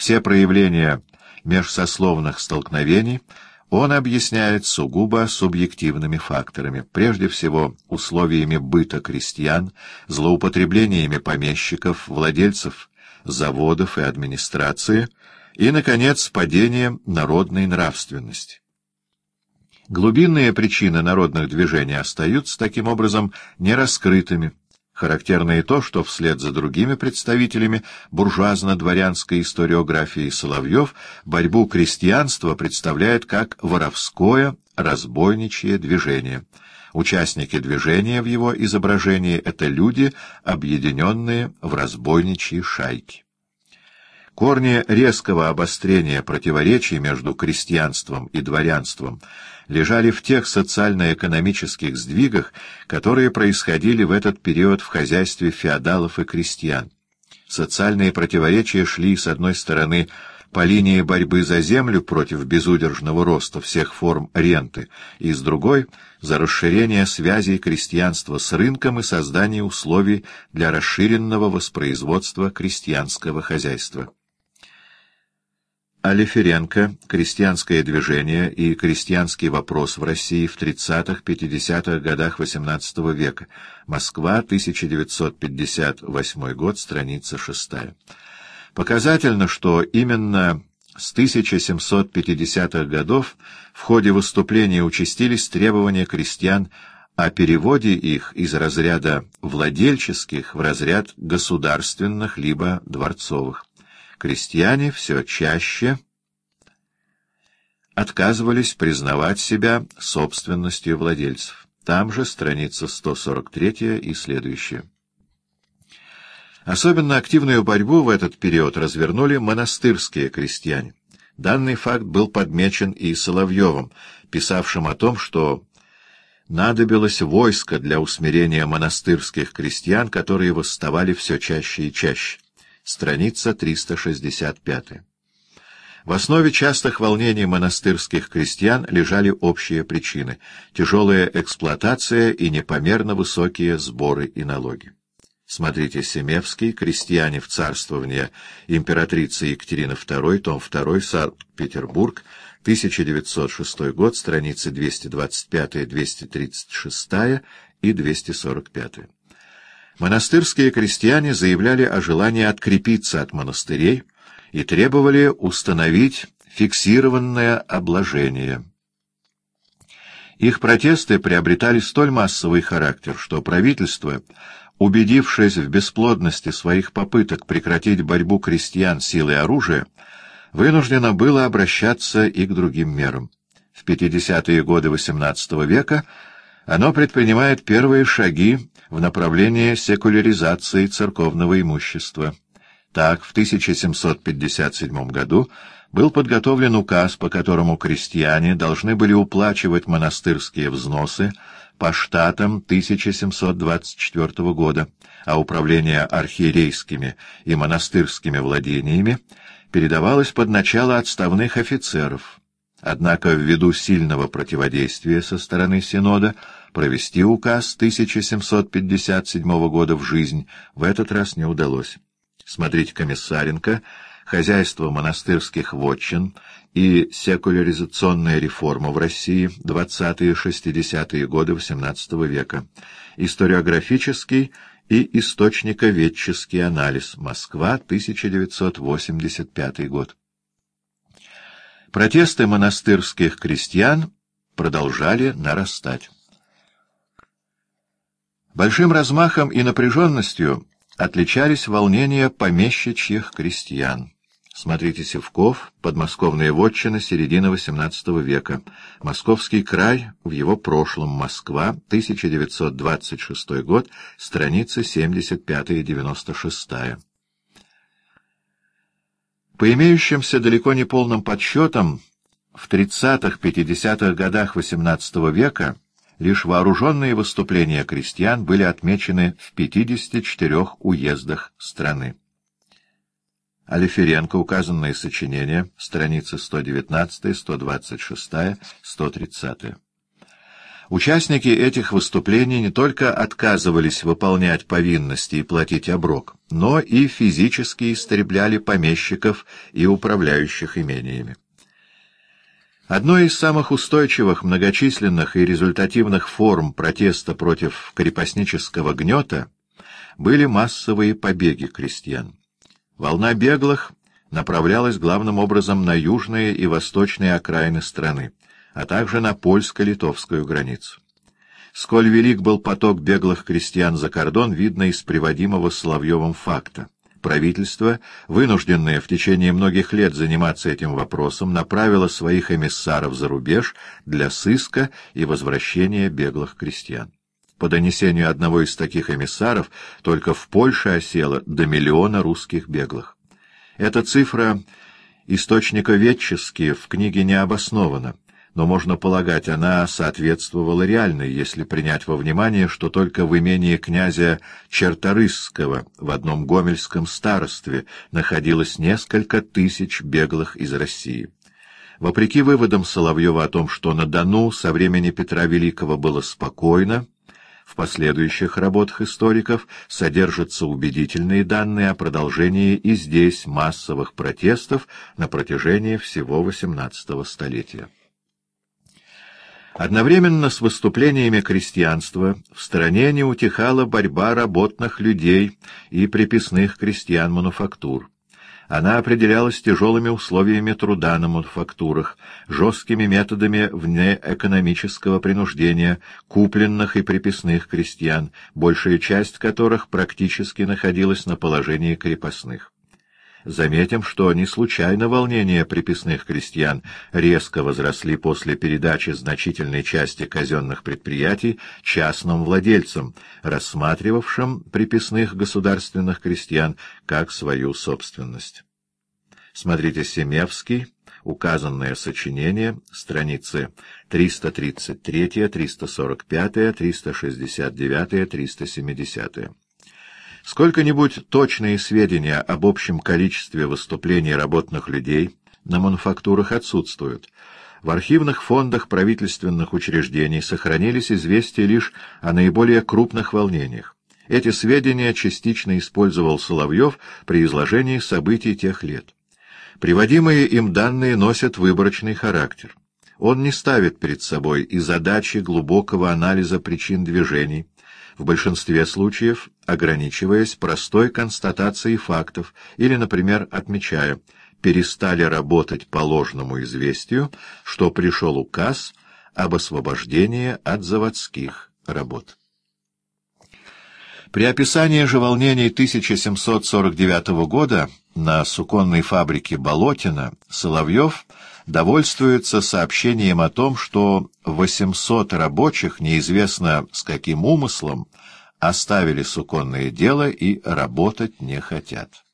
Все проявления межсословных столкновений он объясняет сугубо субъективными факторами, прежде всего условиями быта крестьян, злоупотреблениями помещиков, владельцев заводов и администрации и, наконец, падением народной нравственности. Глубинные причины народных движений остаются, таким образом, нераскрытыми. Характерно и то, что вслед за другими представителями буржуазно-дворянской историографии Соловьев борьбу крестьянства представляет как воровское, разбойничье движение. Участники движения в его изображении — это люди, объединенные в разбойничьи шайки. Корни резкого обострения противоречий между крестьянством и дворянством лежали в тех социально-экономических сдвигах, которые происходили в этот период в хозяйстве феодалов и крестьян. Социальные противоречия шли, с одной стороны, по линии борьбы за землю против безудержного роста всех форм ренты, и с другой — за расширение связей крестьянства с рынком и создание условий для расширенного воспроизводства крестьянского хозяйства. Алиференко «Крестьянское движение и крестьянский вопрос в России в 30-50-х годах XVIII века. Москва, 1958 год, страница 6». Показательно, что именно с 1750-х годов в ходе выступления участились требования крестьян о переводе их из разряда владельческих в разряд государственных либо дворцовых крестьяне все чаще отказывались признавать себя собственностью владельцев. Там же страница 143 и следующая. Особенно активную борьбу в этот период развернули монастырские крестьяне. Данный факт был подмечен и Соловьевым, писавшим о том, что надобилось войско для усмирения монастырских крестьян, которые восставали все чаще и чаще страница 365. В основе частых волнений монастырских крестьян лежали общие причины — тяжелая эксплуатация и непомерно высокие сборы и налоги. Смотрите Семевский, «Крестьяне в царствование императрицы Екатерины II», том 2, Санкт-Петербург, 1906 год, страницы 225, 236 и 245. Монастырские крестьяне заявляли о желании открепиться от монастырей и требовали установить фиксированное обложение. Их протесты приобретали столь массовый характер, что правительство, убедившись в бесплодности своих попыток прекратить борьбу крестьян силой оружия, вынуждено было обращаться и к другим мерам. В 50-е годы XVIII века оно предпринимает первые шаги в направлении секуляризации церковного имущества. Так, в 1757 году был подготовлен указ, по которому крестьяне должны были уплачивать монастырские взносы по штатам 1724 года, а управление архиерейскими и монастырскими владениями передавалось под начало отставных офицеров. Однако ввиду сильного противодействия со стороны Синода провести указ 1757 года в жизнь в этот раз не удалось. Смотрите Комиссаренко «Хозяйство монастырских вотчин» и «Секуляризационная реформа в России. 20-60-е годы XVIII века». Историографический и источниковедческий анализ. Москва, 1985 год. Протесты монастырских крестьян продолжали нарастать. Большим размахом и напряженностью отличались волнения помещичьих крестьян. Смотрите Севков, подмосковные вотчины, середина XVIII века. Московский край в его прошлом. Москва, 1926 год, страницы 75-96. По имеющимся далеко не полным подсчетам, в 30-50-х годах XVIII века лишь вооруженные выступления крестьян были отмечены в 54 уездах страны. Алиференко, указанные сочинения, страницы 119, 126, 130. Участники этих выступлений не только отказывались выполнять повинности и платить оброк, но и физически истребляли помещиков и управляющих имениями. Одной из самых устойчивых, многочисленных и результативных форм протеста против крепостнического гнета были массовые побеги крестьян. Волна беглых направлялась главным образом на южные и восточные окраины страны а также на польско-литовскую границу. Сколь велик был поток беглых крестьян за кордон, видно из приводимого Соловьевым факта. Правительство, вынужденное в течение многих лет заниматься этим вопросом, направило своих эмиссаров за рубеж для сыска и возвращения беглых крестьян. По донесению одного из таких эмиссаров, только в Польше осело до миллиона русских беглых. Эта цифра источниковедчески в книге не обоснована, но, можно полагать, она соответствовала реальной, если принять во внимание, что только в имении князя Черторысского в одном гомельском старостве находилось несколько тысяч беглых из России. Вопреки выводам Соловьева о том, что на Дону со времени Петра Великого было спокойно, в последующих работах историков содержатся убедительные данные о продолжении и здесь массовых протестов на протяжении всего XVIII столетия. Одновременно с выступлениями крестьянства в стране не утихала борьба работных людей и приписных крестьян-мануфактур. Она определялась тяжелыми условиями труда на мануфактурах, жесткими методами внеэкономического принуждения купленных и приписных крестьян, большая часть которых практически находилась на положении крепостных. Заметим, что не случайно волнения приписных крестьян резко возросли после передачи значительной части казенных предприятий частным владельцам, рассматривавшим приписных государственных крестьян как свою собственность. Смотрите Семевский, указанное сочинение, страницы 333, 345, 369, 370. Сколько-нибудь точные сведения об общем количестве выступлений работных людей на мануфактурах отсутствуют. В архивных фондах правительственных учреждений сохранились известия лишь о наиболее крупных волнениях. Эти сведения частично использовал Соловьев при изложении событий тех лет. Приводимые им данные носят выборочный характер. Он не ставит перед собой и задачи глубокого анализа причин движений, в большинстве случаев ограничиваясь простой констатацией фактов или, например, отмечая «перестали работать по ложному известию, что пришел указ об освобождении от заводских работ». При описании же волнений 1749 года на суконной фабрике Болотина Соловьев довольствуется сообщением о том, что 800 рабочих, неизвестно с каким умыслом, оставили суконное дело и работать не хотят.